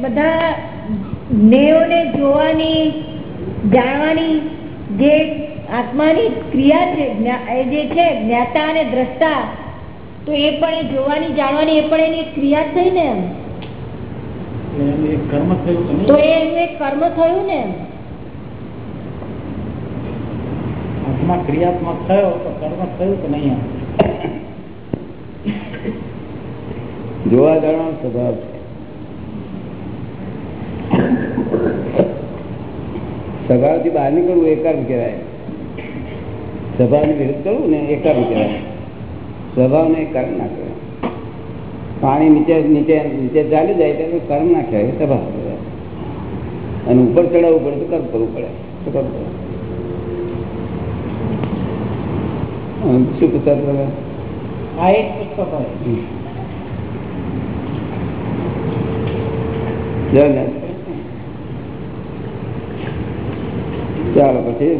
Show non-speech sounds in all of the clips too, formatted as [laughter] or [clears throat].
બધા જ્ઞેયોને જોવાની જાણવાની જે આત્માની ક્રિયા છે એ જે છે જ્ઞાતા અને દ્રષ્ટા તો એ પણ જોવાની જાણવાની એ પણ એની એક ક્રિયા થઈ ને એમ. એક કર્મ થયું તો એનું એક કર્મ થયું ને આત્મા ક્રિયાત્મક થયો તો કર્મ થયું કે નહીં? જોવા જાણવાનો સ્વભાવ છે. સ્વભાવથી બહાર નીકળવું એ કર્મ કહેવાય. સ્વભાવની વિરુદ્ધ કરવું ને એ કર્મ કહેવાય. સ્વભાવ ને કર્મ ના કહેવાય. પાણી નીચે નીચે નીચે ચાલી જાય ત્યારે કર્મ ના કહેવાય સ્વભાવ કહેવાય. અને ઉપર ચડાવવું પડે તો કર્મ કરવું પડે શું કરવું પડે. શું પૂછતા તમે આ એક પુસ્તક હોય ચાલો પછી.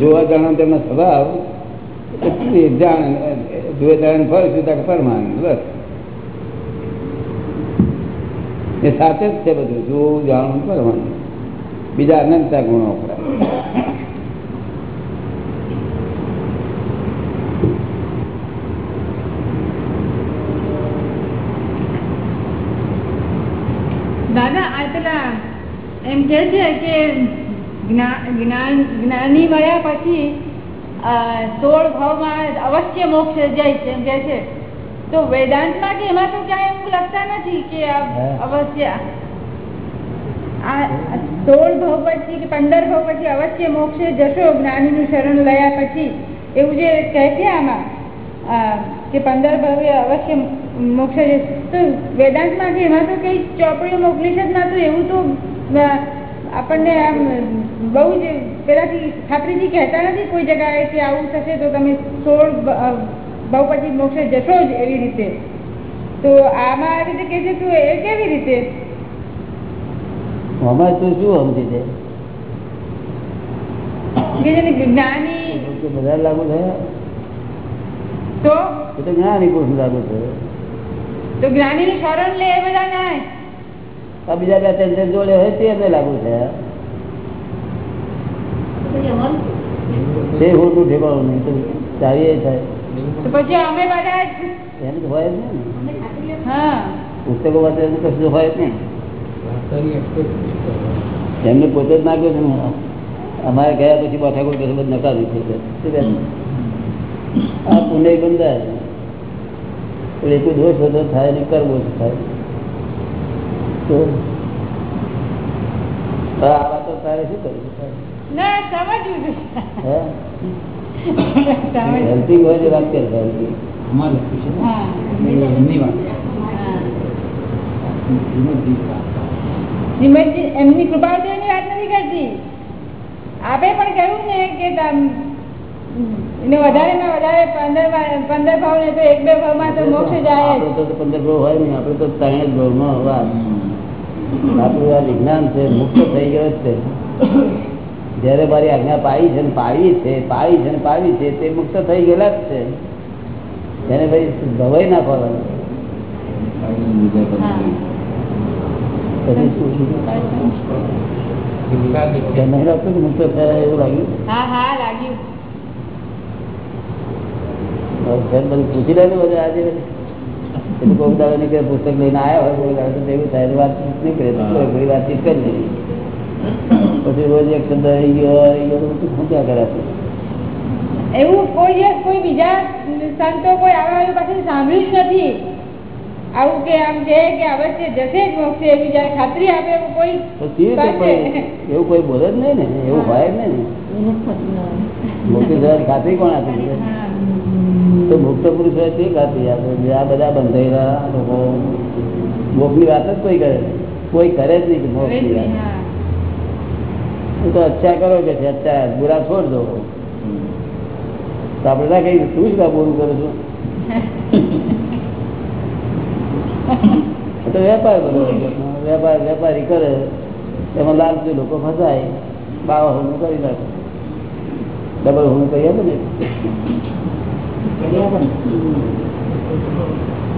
જોવા જાણવા તેમનો સ્વભાવ એ જોવા જાણે ફળ તક પરમાન બસ. એ સાથે જ છે બધું. જોવું, જાણવું પરમાન બીજા અનંતતા ગુણો વપરાય દાદા આ પેલા કે છે કે જ્ઞાન જ્ઞાની મળ્યા પછી સોળ ભાવમાં અવશ્ય મોક્ષ જાય છે એમ કે છે. તો વેદાંતમાં કે એમાં તો ક્યાંય એવું લખતા નથી કે અવશ્ય આ સોળ ભાવ પછી કે પંદર ભાવ પછી અવશ્ય મોક્ષે જશો જ્ઞાનીનું શરણ લયા પછી. એવું જે કહે છે આમાં કે પંદર ભાવે અવશ્ય મોક્ષ જશે. તો વેદાંતમાં કે એમાં તો કંઈ ચોપડીઓ ના તો એવું તો આપણને આમ બહુ જ પેલાથી ખાતરીથી કહેતા નથી કોઈ જગાએ કે આવું થશે તો તમે સોળ બહુપતિ મોક્ષે જશો જ એવી રીતે. તો આમાં આવી રીતે કહે છે તો એ કેવી રીતે? અમારે તો શું સમજી છે? કે જ્ઞાની બધા લાગુ થયા. તો? જ્ઞાની પુરુષ લાગુ થયો. તો જ્ઞાનીનું શરણ લે એ બધા ના બીજા બે ત્રણ જોડે હોય તે એમને લાગુ થયા તે ખોટું ઠેકાણું નહીં તો ચાવીએ થાય. પછી અમે બધા એમ તો હોય જ નહીં પુસ્તકો વાંચે એનું કશું હોય જ નહીં. એમને પોતે જ નાખ્યો છે ને. અમારે ગયા પછી માથાકૂટ કશું બધું નકામી થઈ જાય આ પુણ્ય બંધાય. એટલે એક દોષ બધો થાય ને કરવો થાય. તો આ તારે શું કરવું? ના સમજવું હોય વાત અમારે એમની વાત. હા. વાત. શ્રીમદજી એમની વાત નથી કરતી. આપે પણ કહ્યું ને કે તમ- એને વધારે માં વધારે પંદર પંદર ભાવ ને તો એક બે ભાવમાં તો મોક્ષ જાય પંદર ભાવ હોય ને આપડે તો ત્રણ જ ભાવમાં વાત આપણું આ વિજ્ઞાન છે મુક્ત થઈ ગયો છે. જયારે મારી આજ્ઞા પાડી છે ને પાડવી છે પાડી છે ને પાડવી છે તે મુક્ત થઈ ગયેલા જ છે. એને ભાઈ ભવાઈ રાખતું કે મુક્ત થયા એવું લાગ્યું? પૂછી બધું આજે. એટલે કોઈ દાડો નીકળે પુસ્તક લઈને આવ્યા હોય દાડો એવું થાય તો નીકળે કોઈ વાતચીત કરી લેવી. પછી રોજ એક શબ્દ આવી ગયો આવી ગયો તો બધું ખૂંચ્યા એવું કોઈ દિવસ કોઈ બીજા સંતો કોઈ આવા વાળું સાંભળ્યું નથી. આવું કે આમ છે કે અવશ્ય જશે જ મોક્ષે એવી ખાતરી આપે એવું કોઈ એવું કોઈ બોલે જ નહીં ને એવું હોય જ નહીં ને. મોટી ખાતરી કોણ આપી. તો મુક્ત પુરુષ હોય તે ખાતરી આપણે આ બધા બંધાયેલા લોકો મોક્ષની વાત જ કોઈ કરે કોઈ કરે જ નહીં મોક્ષની વાત તો અચ્છા કરો કે છે અચ્છા બુરા છોડ દો. તો આપણે ના કહીએ તું જ કા બોલું કરું છું. તો વેપાર બધો વેપાર વેપારી કરે એમાં લાલચુ લોકો ફસાય બાવા હું કરી નાખે. ડબલ હું કહી આપે ને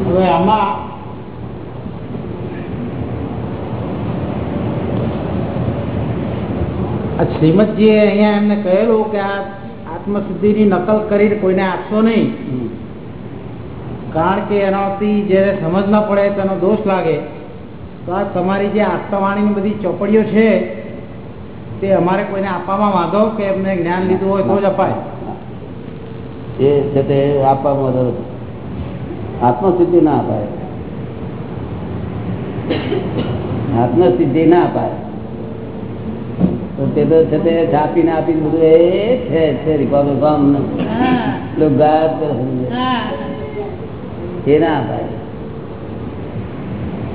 હવે આમાં શ્રીમદજીએ અહીંયા એમને કહેલું કે આ આત્મસિદ્ધિની નકલ કરી કોઈને આપશો નહીં. કારણ કે એનાથી જ્યારે સમજ ના પડે, તેનો દોષ લાગે, તો આ તમારી જે આસ્થાવાણીની બધી ચોપડીઓ છે, તે અમારે કોઈને આપવામાં વાંધો કે એમને જ્ઞાન લીધું હોય તો જ અપાય. એ છે તે આપવામાં વધુ આત્મસિદ્ધિ ના અપાય. આત્મસિદ્ધિ ના અપાય. તો તે છે તે છાપીને આપીને બધું એ છે છે કામ હા. ગાયબ એ ના અપાય.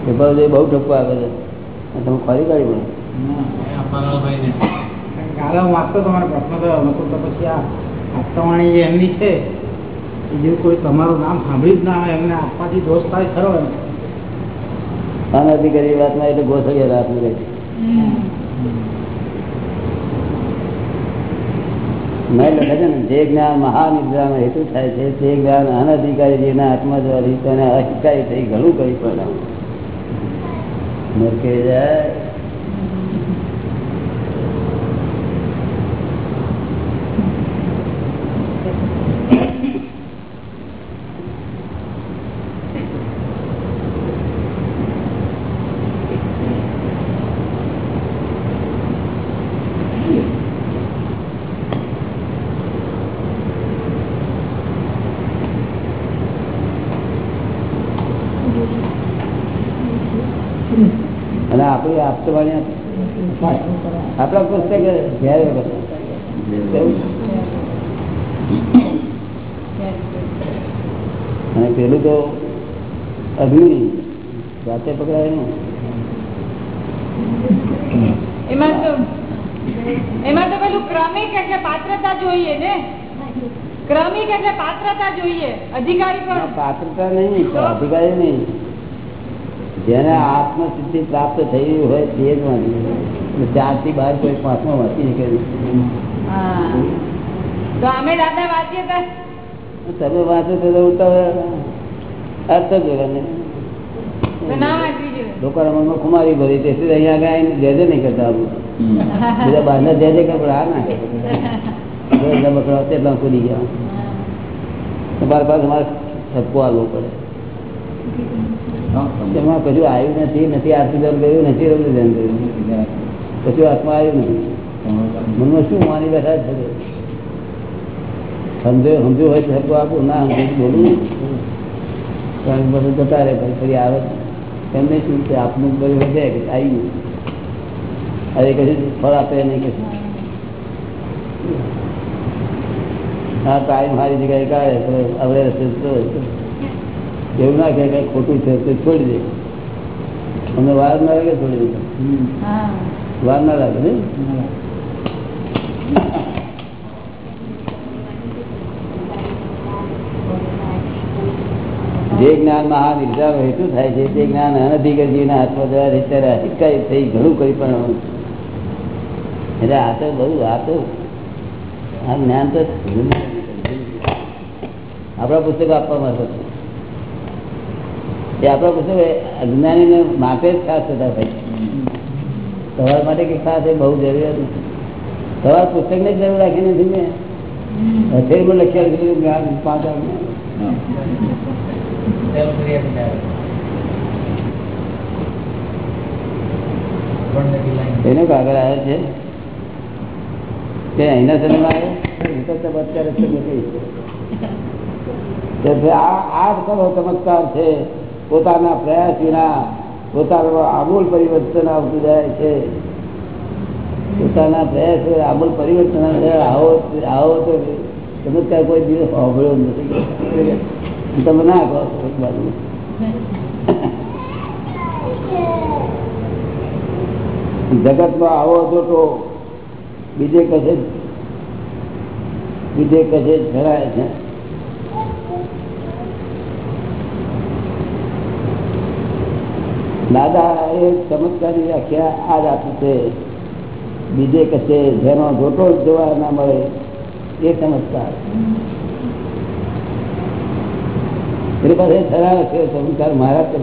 રીપાનું બહુ ઠપકો આવે છે. તમે ખરી કાઢી પડે કાલે વાંચતો તમારે પ્રશ્ન થયો તો પછી આ આત્મવાણી જે એમની છે. એ કોઈ તમારું નામ સાંભળ્યું જ ના હોય, એમને આપવાથી દોષ થાય ખરો એમ. અનધિકારી વાતમાં એટલે ગોસળીએ રાત મળે મેં જે જ્ઞાન મહાનિદ્રાનો હેતુ થાય છે, તે જ્ઞાન અનધિકારી અહિકારી થઈ ઘણું કરી પડે. નરકે જાય અને આપણી આપણા પુસ્તક ઘેર અને પેલું તો અગ્નિ રાતે પકડાય ને એમાં તો એમાં તો પેલું ક્રમિક એટલે પાત્રતા જોઈએ ને? ક્રમિક એટલે પાત્રતા જોઈએ. અધિકારી પાત્રતા નહીં અધિકારી નહીં. જેને આત્મસિદ્ધિ પ્રાપ્ત થઈ હોય તે જ વાંચી થી બાર કોઈ પાંચમાં વાંચી તો તમે વાંચો તો અર્થ જ જોઈએ. મનમાં ખુમારી ભરી તેથી અહીંયા આગળ એને જે જય નહીં કરતા બીજા બહારના જે જે કપડા આ ના જો એટલા તેટલા ખુલી ગયા તમારે પાસે મારે સબકો આવવો પડે. એમાં કશું આવ્યું નથી નથી આત્મજન ગયું નથી રમજન ગયું કશું હાથમાં આવ્યું નથી. મનમાં શું માની બેઠા છે? સમજો સમજ્યું હોય તો આપું. ના સમજ્યું બોલું કારણ બધું જતા રહે, પછી ફરી આવે. એમને શું છે? આપનું બધું વધે કે આવી અરે કશું ફળ આપે નહીં કશું. હા ટાઈમ સારી જગ્યાએ કાઢે હવે રસ્તે એવું ના કે કઈ ખોટું છે તો છોડી દે. અમને વાર ના લાગે છોડી દે હા. વાર ના લાગે ને જે જ્ઞાન મહાન નિર્ધાર હેતુ થાય છે તે જ્ઞાન અનધિકરજીના હાથમાં જવા રીતે હિટકાઈ થઈ ઘણું કરી પણ એટલે આ તો બહુ આ તો આ જ્ઞાન તો આપણા પુસ્તકો આપવામાં આવશે એ આપણા અજ્ઞાની ને માટે જ ખાસ થતા ભાઈ. તમારા માટે કે ખાસ એ બહુ જરૂરિયાત તમારા પુસ્તક ને જરૂર રાખી નથી મેં પણ લખ્યા છે જ્ઞાન પાંચ. એનો કાગળ આવે છે? તે અહીંના સમયમાં આવે. તો આ આ ચમત્કાર છે. પોતાના પ્રયાસ વિના પોતાનું આમૂલ પરિવર્તન આવતું જાય છે. પોતાના પ્રયાસ આમૂલ પરિવર્તન આવો આવો તો ચમત્કાર કોઈ દિવસ સાંભળ્યો નથી. તમે ના કહો એક બાજુ. આવો તો બીજે કશે બીજે કશે ફેરાય છે. દાદા એ ચમત્કારની વ્યાખ્યા આ જ આપી છે. બીજે કશે જેનો જોટો જોવા ના મળે એ ચમત્કાર. એટલે પાસે સરળ છે ચમત્કાર મારા જ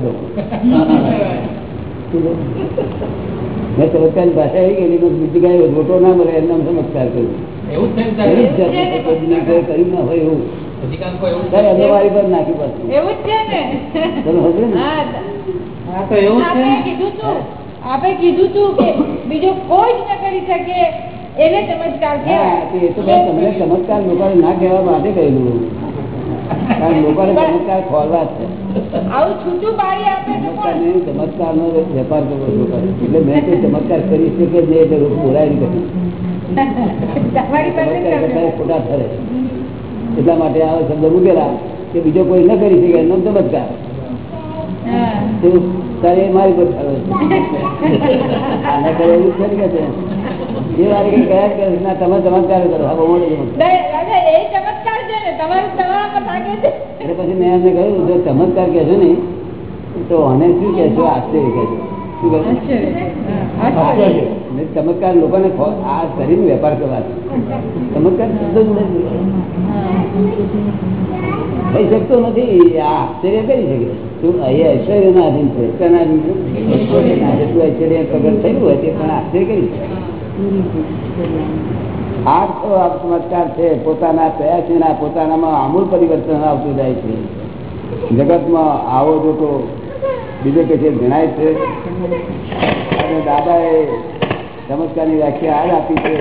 મેં ચમત્કારની ભાષા આવી ગયેલી બીજી કાંઈ જોટો ના મળે એમને ચમત્કાર કર્યું એવું કર્યું ના હોય એવું. હજી કાંઈ કોઈ એવું ત્યારે અમે મારી પર નાખી પાછું એવું જ છે ને. તમે સમજો ને? હા આ તો એવું જ છે આપણે ને. કીધું તું આપણે કીધું તું કે બીજો કોઈ જ ન કરી શકે એને ચમત્કાર તમને ચમત્કાર લોકોને ના કહેવા માટે કહેલું. કારણ લોકોને ચમત્કાર ખોલવા જ છે. આવું છૂટું પાડી ચમત્કાર નો વેપાર કરવો. એટલે મેં તો ચમત્કાર કરી શકે જ નહીં એટલે લોકો. ખોટા ઠરે એટલા માટે આ શબ્દ મૂકેલા કે બીજો કોઈ ન કરી શકે એનો ચમત્કાર. તારે મારી પર કરે એવું છે કે છે એ વારે કયા કે ના તમે ચમત્કાર કરો. આ બહુ મોટો ચમત્કાર નહીં, દાદા, એ ચમત્કાર છે ને તમારું તમારામાં લાગે છે. એટલે પછી મેં એમને કહ્યું જો ચમત્કાર કહેશો ને તો અને શું કહેશો? આશ્ચર્ય કહેશો. ચમત્કાર લોકોને આ કરીને વેપાર કરવા ચમત્કાર થઈ શકતો નથી આ આશ્ચર્ય કરી શકે તું અહીંયા ઐશ્વર્ય ના આધીન છે ઐશ્વર્ય પ્રગટ થયું હોય તે પણ આશ્ચર્ય કરી શકે આ તો આ ચમત્કાર છે પોતાના પ્રયાસના પોતાનામાં આમૂલ પરિવર્તન આવતું જાય છે જગતમાં આવો જોતો બીજો કે છે જણાય છે. અને દાદાએ ચમત્કારની વ્યાખ્યા આ આપી છે.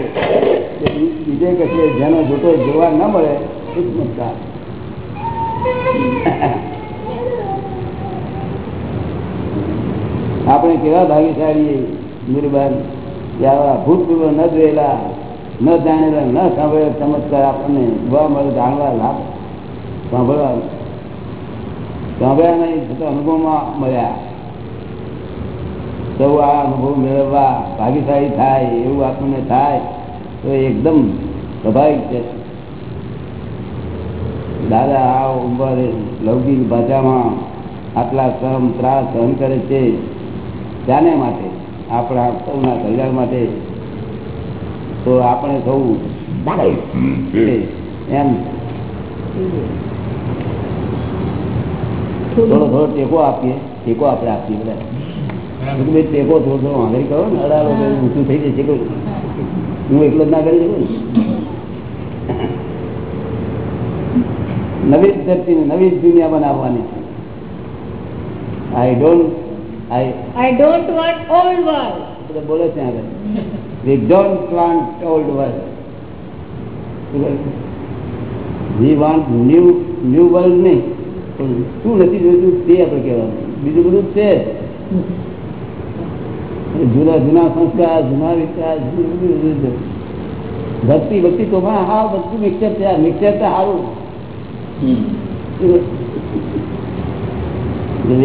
કે બીજે કે છે, જેનો જોતો જોવા ન મળે, એ ચમત્કાર આપણે કેવા ભાગ્યશાળી નિર્બાન આવા ભૂતપૂર્વ ન જોયેલા, ન જાણેલા, ન સાંભળેલા ચમત્કાર આપણને જોવા મળે, જાણવા લાભ, સાંભળવા સાંભળ્યા નહીં છતાં અનુભવમાં મળ્યા. સૌ આ અનુભવ મેળવવા ભાગ્યશાળી થાય એવું આપણને થાય તો એકદમ સ્વાભાવિક છે. દાદા આ ઉંમર લૌકિક ભાષામાં આટલા શ્રમ ત્રાસ સહન કરે છે જાને માટે? આપણા સૌના કલ્યાણ માટે. તો આપણે સૌ એમ. થોડો થોડો ટેકો આપીએ ટેકો આપણે આપીએ બધા. મેં કીધું, ભાઈ ટેકો થોડો થોડો આંગળી કરો ને અડાડો તો ઊંચું થઈ જશે કોઈ. હું એકલો જ ના કરી શકું ને? નવી જ ધરતીને નવી જ દુનિયા બનાવવાની છે. I don't I I don't want old world. બધા બોલે છે આગળ. We don't want old world we want new new world નહીં. પણ શું નથી જોયું તે આપણે કહેવાનું. બીજું બધું છે. જૂના જૂના સંસ્કાર જૂના વિચાર ભક્તિ ભક્તિ તો પણ હા બધું મિક્સર છે. મિક્સર તો સારું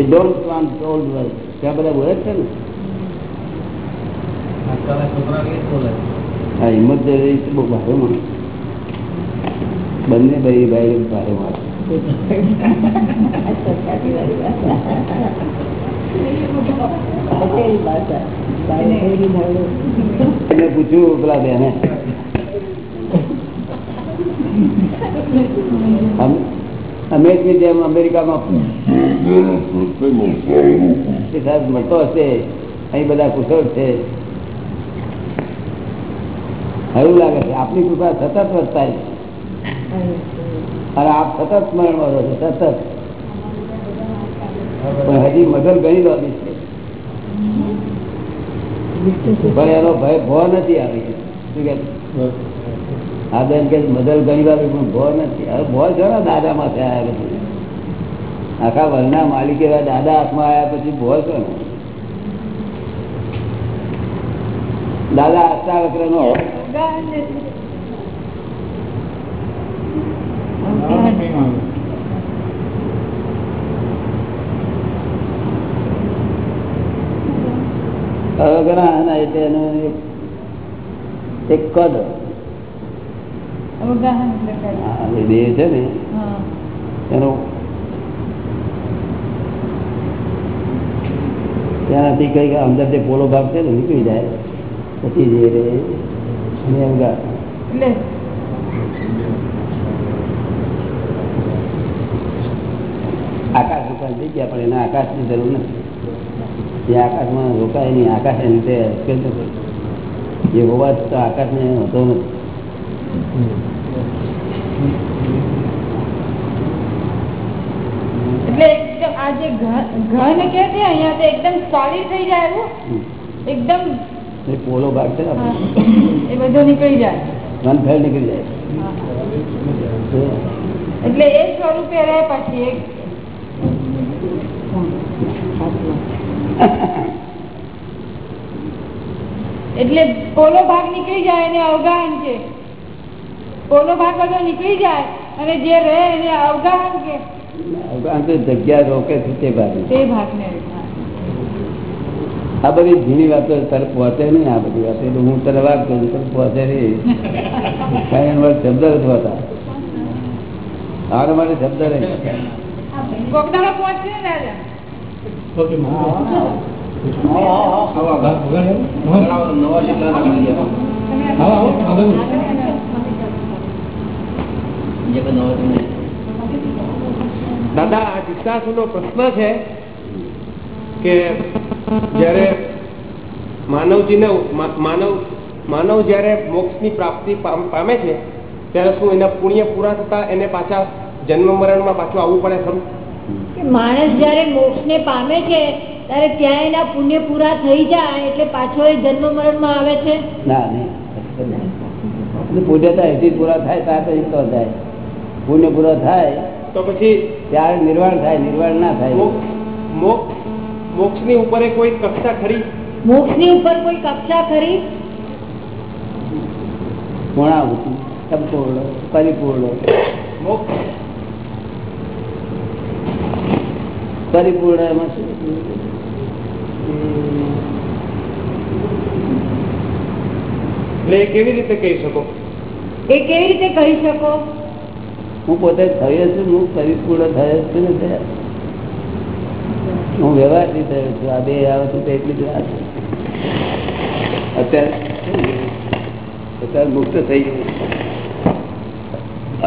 ડોન્ટ વાન્ટ ઓલ્ડ વર્લ્ડ ત્યાં બધા બોલે છે ને. આ હિંમત બહુ ભારે માણસ. બંને ભાઈ ભાઈ ભારે માણસ એને પૂછ્યું પેલા બેને અમ- અમેરિકની જેમ અમેરિકામાં એ સાહેબ મળતો હશે અહીં બધા કુશળ છે એવું લાગે છે આપની કૃપા સતત વર્તાય છે અને આપ સતત સ્મરણ કરો છો, સતત. પણ હજી મગર ઘણી લાંબી પણ એનો ભય ભો નથી આવી. આ બેન કે મદલ ઘણી વાર પણ ભો નથી. હવે ભો છે દાદા માથે આવ્યા પછી આખા વરના માલિક એવા દાદા હાથમાં આવ્યા પછી ભો છો ને. દાદા અષ્ટાવક્ર નો અવગણા એટલે એનું એક- કદ એટલે. દેહ છે ને. એનો ત્યાંથી કઈ અંદર જે પોલો ભાગ છે ને નીકળી જાય પછી જે રે એને અવગા થઈ ગયા પણ એને આકાશની જરૂર નથી. એ આકાશમાં રોકાય નહીં આકાશ એની રીતે એ હોવા છતાં આકાશને હોતો નથી. તો પોલો ભાગ છે. એ બધો નીકળી જાય. મન ફેર નીકળી જાય. એટલે એ સ્વરૂપે રહે પછી એક [laughs] એટલે પોલો ભાગ નીકળી જાય એને અવગાહન છે પોલો ભાગ બધો નીકળી જાય અને જે રહે એને અવગાહન કે. તો જગ્યા રોકે છે તે ભાગ તે ભાગને આ બધી ઝીણી વાતો તરફ પહોંચે નહીં આ બધી વાતો. એટલે હું તને વાત કરું તરફ પહોંચે નહીં. [laughs] કઈ શબ્દ જ હોતા. આના માટે શબ્દ નહીં. પહોંચશે ને દાદા આ જેટલા રાખી જે કોઈ નવા છે નહીં. દાદા આ જિજ્ઞાસુનો પ્રશ્ન છે કે જયારે માનવજીને મા- માનવ માનવ જ્યારે મોક્ષની પ્રાપ્તિ પામે છે ત્યારે શું એના પુણ્ય પૂરા થતા એને પાછા જન્મ મરણમાં પાછું આવવું પડે ખરું? માણસ જયારે મોક્ષ ને પામે છે ત્યારે ત્યાં એના પુણ્ય પૂરા થઈ જાય એટલે પાછો એ જન્મ મરણમાં આવે છે? ના નહીં. પુણ્યતા એથી પૂરા થાય ત્યાં તો તો થાય. પુણ્ય પૂરો થાય તો પછી ત્યારે નિર્વાણ થાય નિર્વાણ ના થાય. મોક્ષની મોક્ષની ઉપર કોઈ કક્ષા ખરી? મોક્ષની ઉપર કોઈ કક્ષા ખરી? પૂર્ણાહુતિ સંપૂર્ણ પરિપૂર્ણ. મોક્ષ પરિપૂર્ણ એમાં શું? એટલે કેવી રીતે કહી શકો? એ કેવી રીતે કહી શકો? હું પોતે થયો છું હું પરિપૂર્ણ થયો છું ને હું વ્યવહારથી થયો છું આ બે આવે તો એટલી જ વાત અત્યારે અત્યારે મુક્ત થઈ ગયું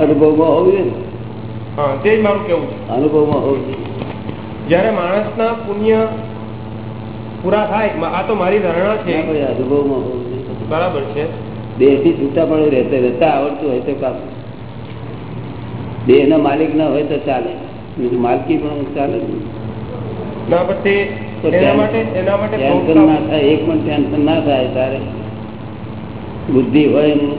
અનુભવમાં હોવું જોઈએ ને. તે મારું કેવું છે. અનુભવમાં હોવું જોઈએ. જ્યારે માણસના પુણ્ય પૂરા થાય આ તો મારી ધારણા છે. અનુભવમાં બરાબર છે. દેહથી છૂટા પણ રહેતા રહેતા આવડતું હોય તો કામ. દેહ નો માલિક ના હોય તો ચાલે. માલકી પણ ચાલે ના પણ તે ટેન્શન ના થાય. એક પણ ટેન્શન ના થાય તારે. બુદ્ધિ હોય એનું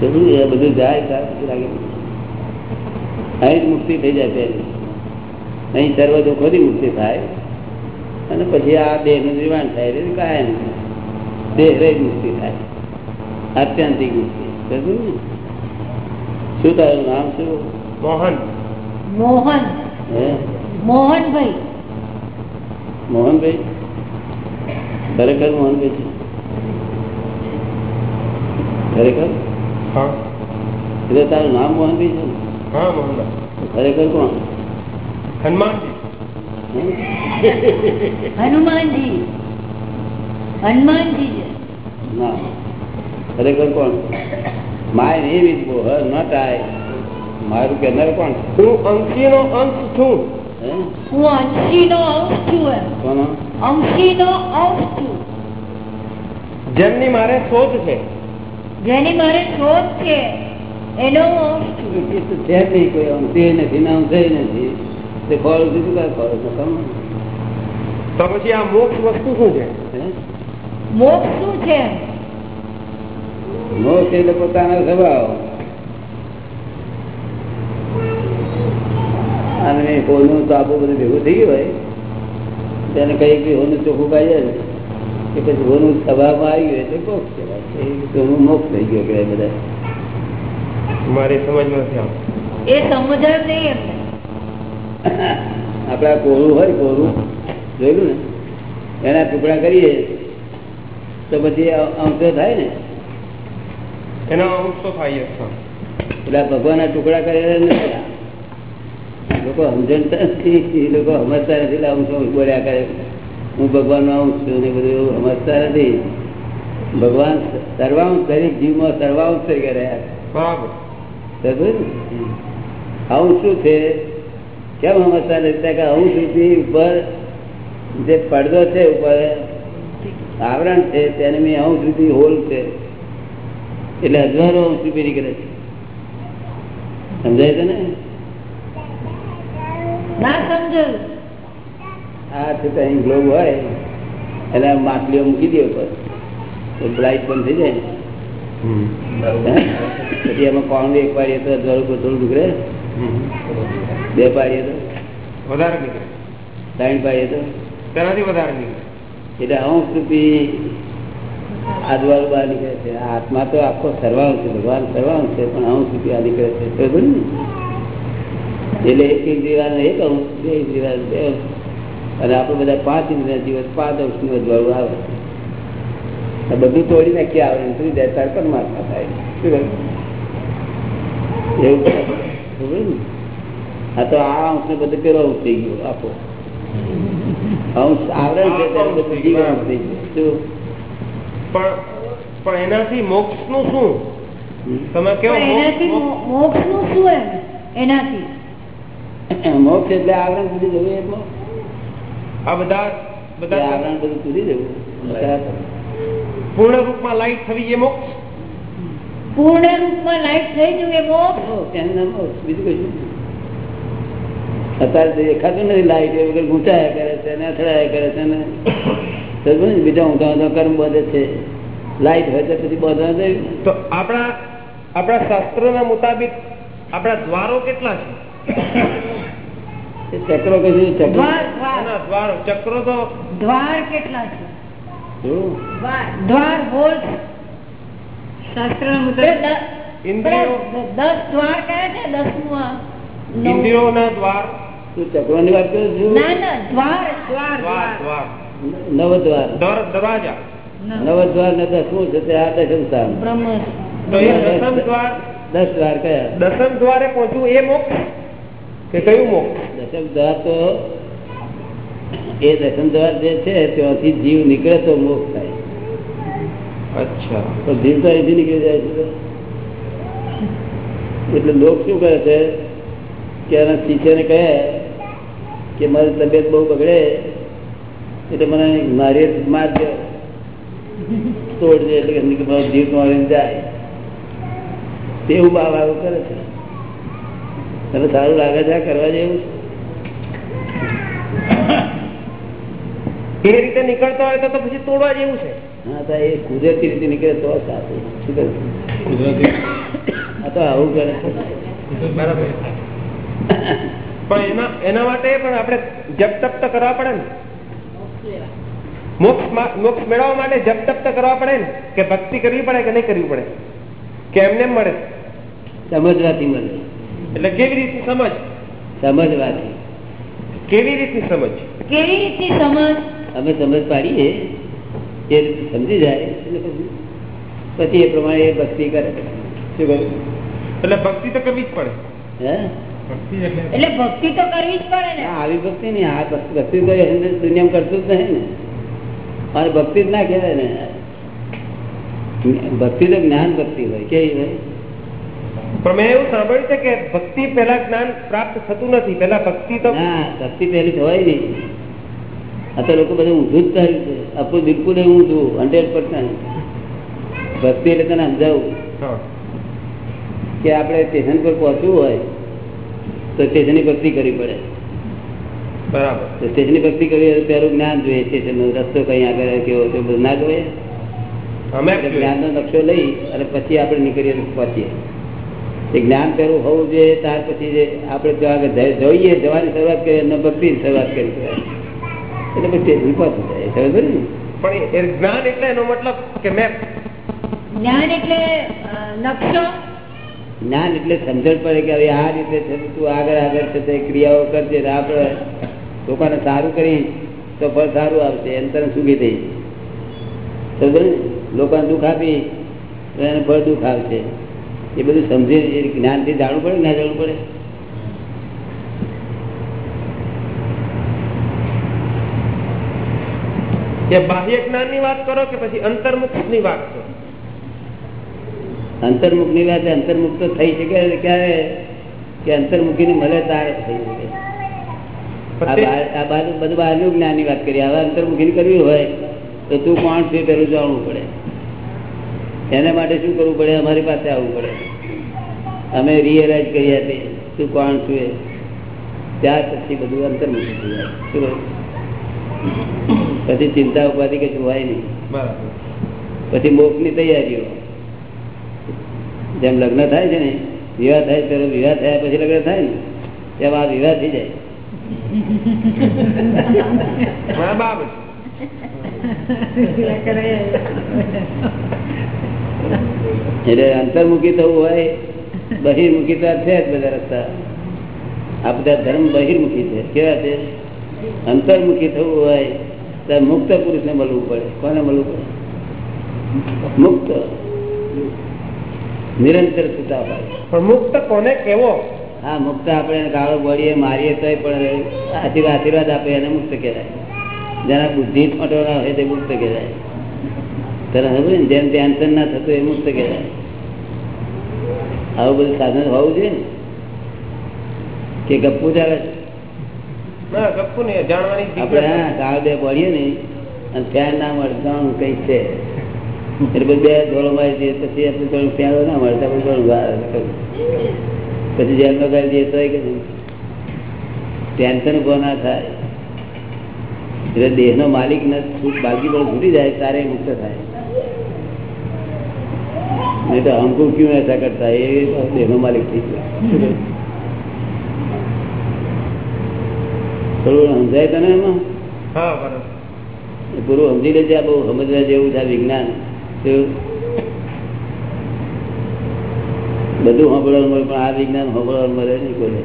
બધું એ બધું જાય તારે? અહીં જ મુક્તિ થઈ જાય પહેલી. અહીં સર્વ દુઃખોથી મુક્તિ થાય. અને પછી આ દેહનું નિર્માણ થાય એટલે કાયમ દેહ રહી મુક્તિ થાય. આત્યંતિક મુક્તિ. સમજ્યું ને? શું તારું નામ શું? મોહન. મોહન. મોહનભાઈ. મોહનભાઈ? ખરેખર મોહનભાઈ છે? ખરેખર? એટલે તારું નામ મોહનભાઈ છે? ખરેખર કોણ? હનુમાનજી હે? હનુમાનજી હનુમાનજી છે ના ખરેખર કોણ માય નહીં વિધવો હર નટ આય મારું કહેનાર કોણ હું અંશીનો અંશ છું હે હું અંશી નો અંશ છું એમ કોનો અંશી નો અંશ છું જેમની મારે શોધ છે જેની મારે શોધ છે એનો હું અંશ છું એ તો છે જ નહીં કોઈ અંશે નથી ના અંશે નથી તે ફળ દીધું કાંઈ ફળ તો કમ તો પછી આ મોક્ષ વસ્તુ શું છે હે મોક્ષ શું છે એમ મોક્ષ એટલે પોતાનો સ્વભાવ અને કોનું તો આપણું બધું ભેગું થઈ ગયું હોય તેને કઈ બી હોનું ચોખ્ખું કાઢીએ ને કે પછી હોનું સ્વભાવમાં આવી ગયું એટલે મોક્ષ કહેવાય એ તો હું મોક્ષ થઈ ગયો કહેવાય બધા મારી સમજમાં નથી આવતું એ સમજાયું નહીં એમને આપડા કોરું હોય કોરું જોયેલું ને? એના ટુકડા કરીએ તો પછી અંશો થાય ને? એના અંશ થાય એટલે ભગવાન ટુકડા કરેલા નથી. લોકો સમજણતા નથી. લોકો સમજતા નથી એટલે અંશો બોલ્યા કરે. હું ભગવાનનો અંશ છું ને બધું એવું સમજતા નથી. ભગવાન સર્વાંશ દરેક જીવમાં સર્વાંશ તરીકે રહ્યા બરાબર. આવું શું છે? કેમ સમજતા નથી? કે હું સુધી ઉપર જે પડદો છે ઉપર આવરણ છે તેને મેં હું સુધી હોલ છે. એટલે હજારો હું સુધી નીકળે છે. સમજાય છે ને? ના સમજાયું આ અહીં ગ્લોબ હોય એટલે માટલીઓ મૂકી દે ઉપર. બ્લાઇટ પણ થઈ જાય. પછી એમાં કોણ એક પાડીએ તો હજારો ઉપર થોડું નીકળે. બે પાડીએ તો વધારે નીકળે. ત્રણ પાડીએ તો તેનાથી વધારે નીકળે. એટલે રૂપી આજુબાજુ બહાર નીકળે છે. આત્મા તો આખો સર્વાંશ છે ભગવાન સર્વાંશ છે પણ રૂપી આ નીકળે છે. બરોબર ને એટલે એક ઇન્દ્રિયા એક અંશ બે ઇન્દ્રિયા બે અંશ અને આપણે બધા પાંચ ઇન્દ્રિયા જીવન પાંચ અંશનું અજવાળું આવે. છે બધું તોડી નાખી આવે શું જાય તાર પરમાત્મા થાય. શું? એવું આ તો આ અંશ ને બધું પેલો અંશ થઈ ગયો આપો. અંશ આવરણ છે પણ પણ એનાથી મોક્ષનું શું તમે કેવો મોક્ષનું શું એમ? એનાથી. [clears throat] મોક્ષ એટલે આવરણ સુધી જવું એ આ બધા બધા આવરણ બધું સુધી જવું. પૂર્ણ રૂપમાં લાઈટ થવી એ મોક્ષ? પૂર્ણ રૂપમાં લાઈટ થઈ ગયું એ મોક્ષ મોક્ષ, મોક્ષ, બીજું કશું અત્યારે તો દેખાતું નથી લાઈટ એ વગર ગુંચાયા કરે છે ને અથડાયા કરે છે ને. સમજો બીજા ઊંધા ઊંધા કર્મ બધે છે. લાઈટ હોય તો પછી બધા તો આપણા આપણા શાસ્ત્રોના મુતાબિક આપણા દ્વારો કેટલા છે? ચક્રો કશું ચક્રો. ચક્રો તો દ્વાર કેટલા છે? દ્વાર હોલ. દસ દ્વાર કયા દસમું દ્વાર. શું ચક્રોની વાત કરું છું? ના ના દ્વાર દ્વાર દ્વાર દ્વાર. દ્વાર. નવ દ્વાર. દર દરવાજા. નવ. દ્વાર ને દસમું છે આ દશમ સ્થાન બ્રહ્મ. તો એ દસમ દ્વાર. દસ દ્વાર કયા? દસમ દ્વારે પહોંચવું એ મોક્ષ કે કયું મોક્ષ? દશમ દ્વાર તો એ દસમ દ્વાર જે છે ત્યાંથી જીવ નીકળે તો મોક્ષ થાય. અચ્છા. તો જીવ તો અહીંથી નીકળી જાય છે એટલે લોક શું કહે છે? કે એના શિષ્યને કહે કે મારી તબિયત બહુ બગડે એટલે મને મારી મારજો તોડજે એટલે કે મારો જીવ તમારી જાય. તેવું બાપ આવું કરે છે. તને સારું લાગે છે આ કરવા જેવું એ રીતે નીકળતા હોય તો પછી તોડવા જેવું છે. એ કુદરતી રીતે નીકળે તો સારું. શું કરે આ તો આવું કરે બરાબર. પણ એના એના માટે પણ આપણે જપ તપ તો કરવા પડે ને. મોક્ષ મોક્ષ મેળવવા માટે જપ તપ તો કરવા પડે ને કે ભક્તિ કરવી પડે કે નહીં કરવી પડે? કે એમને મળે? સમજવાથી મળે. એટલે કેવી રીતની સમજ? સમજવાથી. કેવી રીતની સમજ? કેવી રીતની સમજ? અમે સમજ પાડીએ. એ રીતે સમજી જાય. પછી એ પ્રમાણે એ ભક્તિ કરે. શું કહ્યું? એટલે ભક્તિ તો કરવી જ પડે. હે? એટલે ભક્તિ તો કરવી જ પડે ને. આવી ભક્તિ નહીં. આ ભક્તિ ભક્તિ તો દુનિયામાં કરતું જ નહીં ને. અને ભક્તિ જ ના કહેવાય ને. ભક્તિ તો જ્ઞાન ભક્તિ હોય. કેવી હોય? પણ મેં એવું સાંભળ્યું છે કે ભક્તિ પહેલા જ્ઞાન પ્રાપ્ત થતું નથી. પહેલા ભક્તિ તો ના ભક્તિ પહેલી હોય નહીં. તો લોકો બધું ઊંધું જ થયું છે. આપણું બિલકુલ નહીં ઊંધું હંડ્રેડ પર્સન્ટ ભક્તિ એટલે તને સમજાવું. કે આપણે સ્ટેશન પર પહોંચવું હોય તો સ્ટેશનની ભક્તિ કરવી પડે. બરાબર. સ્ટેશનની ભક્તિ કરવી હોય પહેલું જ્ઞાન જોઈએ સ્ટેશનનો રસ્તો કઈ આગળ કેવો છે બધું ના જોઈએ. જ્ઞાનનો નકશો લઈ અને પછી આપણે નીકળીએ પહોંચીએ. એ જ્ઞાન પહેલું હોવું જોઈએ ત્યાર પછી જે આપણે આગળ જોઈએ જવાની શરૂઆત કરીએ અને ભક્તિની શરૂઆત કરી કહેવાય. એટલે પછી પહોંચી જાય ખબર ને? પણ એ જ્ઞાન એટલે એનો મતલબ કે મેં જ્ઞાન એટલે નકશો જ્ઞાન એટલે સમજણ પડે કે હવે આ રીતે છે તું આગળ આગળ છે તે ક્રિયાઓ કરજે આપણે લોકોને સારું કરી તો ફળ સારું આવશે એમ તને સુખી થઈ સમજો ને? લોકોને દુઃખ આપી તો એને ફળ દુઃખ આવશે. એ બધું સમજી એ જ્ઞાનથી જાણવું પડે ના જાણવું પડે? એ બાહ્ય જ્ઞાનની વાત કરો કે પછી અંતર્મુખની વાત કરો? અંતર્મુખની વાત અંતર્મુખ તો થઈ શકે ક્યારે? કે અંતર્મુખી મળે તારે થઈ શકે. આ બાજુ બધું બહારનું જ્ઞાનની વાત કરી હવે અંતર્મુખી કરવી હોય તો તું કોણ છે પેલું જાણવું પડે. એના માટે શું કરવું પડે? અમારી પાસે આવવું પડે. અમે રિયલાઇઝ કરી આપીએ તું કોણ છું એ? ત્યાર પછી બધું અંતર્મુખી થઈ જાય. શું? પછી ચિંતા ઉપાધિ કશું હોય નહીં. પછી મોક્ષની તૈયારીઓ. જેમ લગ્ન થાય છે ને વિવાહ થાય ત્યારે વિવાહ થયા પછી લગ્ન થાય ને તેમ આ વિવાહ થઈ જાય. બરાબર. એટલે અંતર્મુખી થવું હોય બહિર્મુખી તો છે જ બધા રસ્તા. આ બધા ધર્મ બહિર્મુખી છે. કેવા છે? અંતર્મુખી થવું હોય તો મુક્ત પુરુષને મળવું પડે. કોને મળવું પડે? મુક્ત. નિરંતર સુતા પણ મુક્ત કોને કેવો? હા મુક્ત આપણે ગાળો બોલીએ મારીએ તોય પણ આશીર્વાદ આશીર્વાદ આપે એને મુક્ત કહેવાય. જેના બુદ્ધિ ના હોય તે મુક્ત કહેવાય. તને ખબર ને જેમ ટેન્શન ના થતું એ મુક્ત કહેવાય. આવું બધું સાધન હોવું જોઈએ ને? કે ગપ્પુ ચાલે છે? ના ગપ્પુ ને જાણવાની આપણે પડીએ ટેન્શન ઊભો ના થાય. એટલે દેહનો માલિક ને બાકી પણ ઘૂટી જાય તારે મુક્ત થાય. નહીં તો હમકું ક્યુ એસા કરતા? એ દેહનો માલિક થઈ જાય થોડું સમજાય તને એમાં? પૂરું સમજી લેજે આ બહુ સમજવા જેવું છે વિજ્ઞાન. બધું સાંભળવાનું મળે પણ આ વિજ્ઞાન સાંભળવાનું મળે નહીં કોઈ.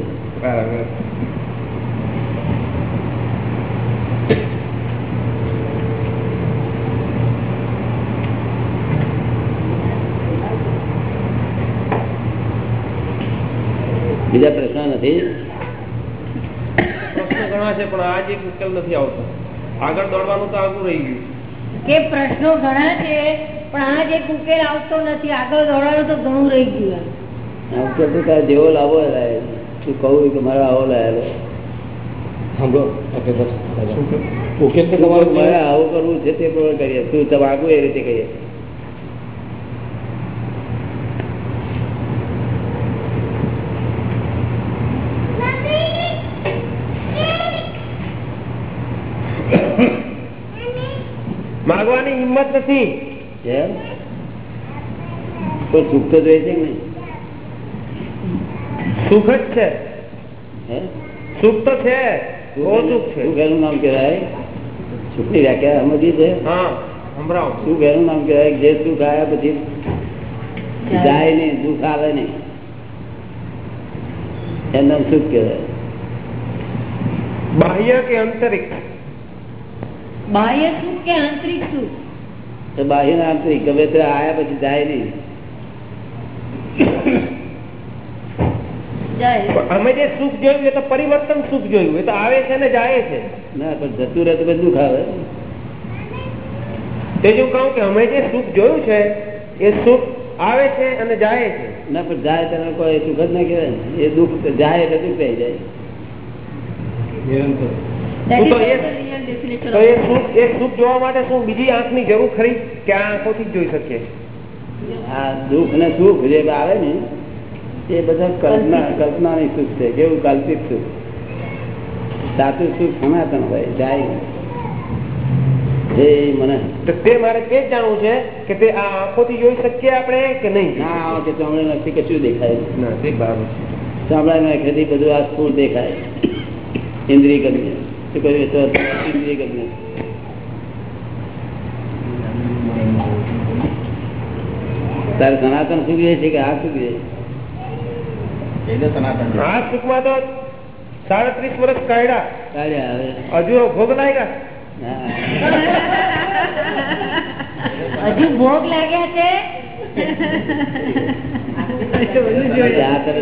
બીજા પ્રશ્ન નથી? છે પણ આજ એક ઉકેલ નથી આવતો. આગળ દોડવાનું તો આગળ રહી ગયું. કે પ્રશ્નો ઘણા છે પણ આજ એક ઉકેલ આવતો નથી. આગળ દોડવાનું તો ઘણું રહી ગયું આમ તો તારે જેવો લાવો તું કહું કે મારે આવો લાયેલો ઉકેલ તો તું મારે આવું કરવું છે તે પ્રમાણે કરીએ. તું તમે આગું એ રીતે કહીએ? માગવાની હિંમત નથી એમ કોઈ સુખ તો જોઈએ છે કે નહીં સુખ જ છે હે સુખ તો છે બહુ સુખ છે સુખ એનું નામ કહેવાય સુખની વ્યાખ્યા સમજી છે હા સંભળાવો સુખ એનું નામ કહેવાય જે સુખ આવ્યા પછી જાય નહીં દુઃખ આવે નહીં એનું નામ સુખ કહેવાય બાહ્ય કે આંતરિક બાહ્ય સુખ કે આંતરિક સુખ તો બાહ્ય ને આંતરિક ગમે તે આયા પછી જાય નહીં. અમે જે સુખ જોયું એ તો પરિવર્તન સુખ જોયું એ તો આવે છે ને જાય છે. ના પણ જતું રહે તો પછી દુઃખ આવે. તે જો કહું કે અમે જે સુખ જોયું છે એ સુખ આવે છે અને જાય છે. ના પણ જાય તને કોઈ સુખ જ ના કહેવાય એ દુઃખ જાય એટલે દુઃખ થઈ જાય. તો એ- સુખ એ સુખ જોવા માટે શું બીજી આંખની જરૂર ખરી? કે આ આંખોથી જ જોઈ શકીએ? આ દુઃખ ને સુખ જે આવે ને એ બધા કલ્પના કલ્પનાની સુખ છે. કેવું કાલ્પિક સુખ? સાચું સુખ સનાતન હોય જાય મને તે મારે તે જ જાણવું છે કે તે આ આંખોથી જોઈ શકીએ આપણે કે નહીં ના કે ચામડી નથી કશું દેખાય. ના તે બરાબર છે. ચામડા નાખેથી બધું આ સ્થૂળ દેખાય. ઇન્દ્રિય ગમ્ય શું કહ્યું તો ઇન્દ્રિય ગમ્ય તારે સનાતન સુખ છે કે આ સુખ જોઈએ આ સુખમાં તો સાડત્રીસ વર્ષ કાઢ્યા. કાઢ્યા હજુ ભોગ લાગ્યા. હજુ ભોગ લાગ્યા છે?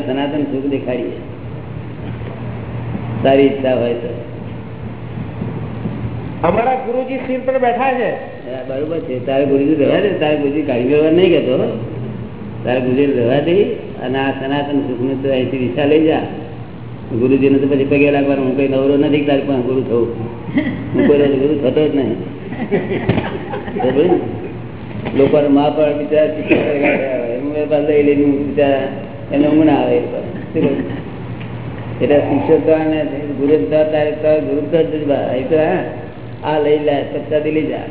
સનાતન સુખ દેખાડીએ તારી ઈચ્છા હોય તો. અમારા ગુરુજી સિર પર બેઠા છે. બરોબર છે. તારે ગુરુજી રહેવા દે તારે ગુરુજી ગાડી વ્યવહાર નહીં કહેતો તારે ગુરુજી રહેવા દે અને આ સનાતન સુખનું તો અહીંથી દિશા લઈ જા. ગુરુજીને તો પછી પગે લાગવાનું. હું કઈ નવરો નથી તારી પણ ગુરુ થવું હું કોઈ ગુરુ થતો જ નહીં? લોકોને મા પણ બિચારા હું એ પાસે લઈ લઈને બિચારા એમને ઊંઘ આવે? એટલે શિક્ષક તો ગુરુ ગુરુ તો જ. એ તો હા. આ લઈ લે સત્તા લઈ જા.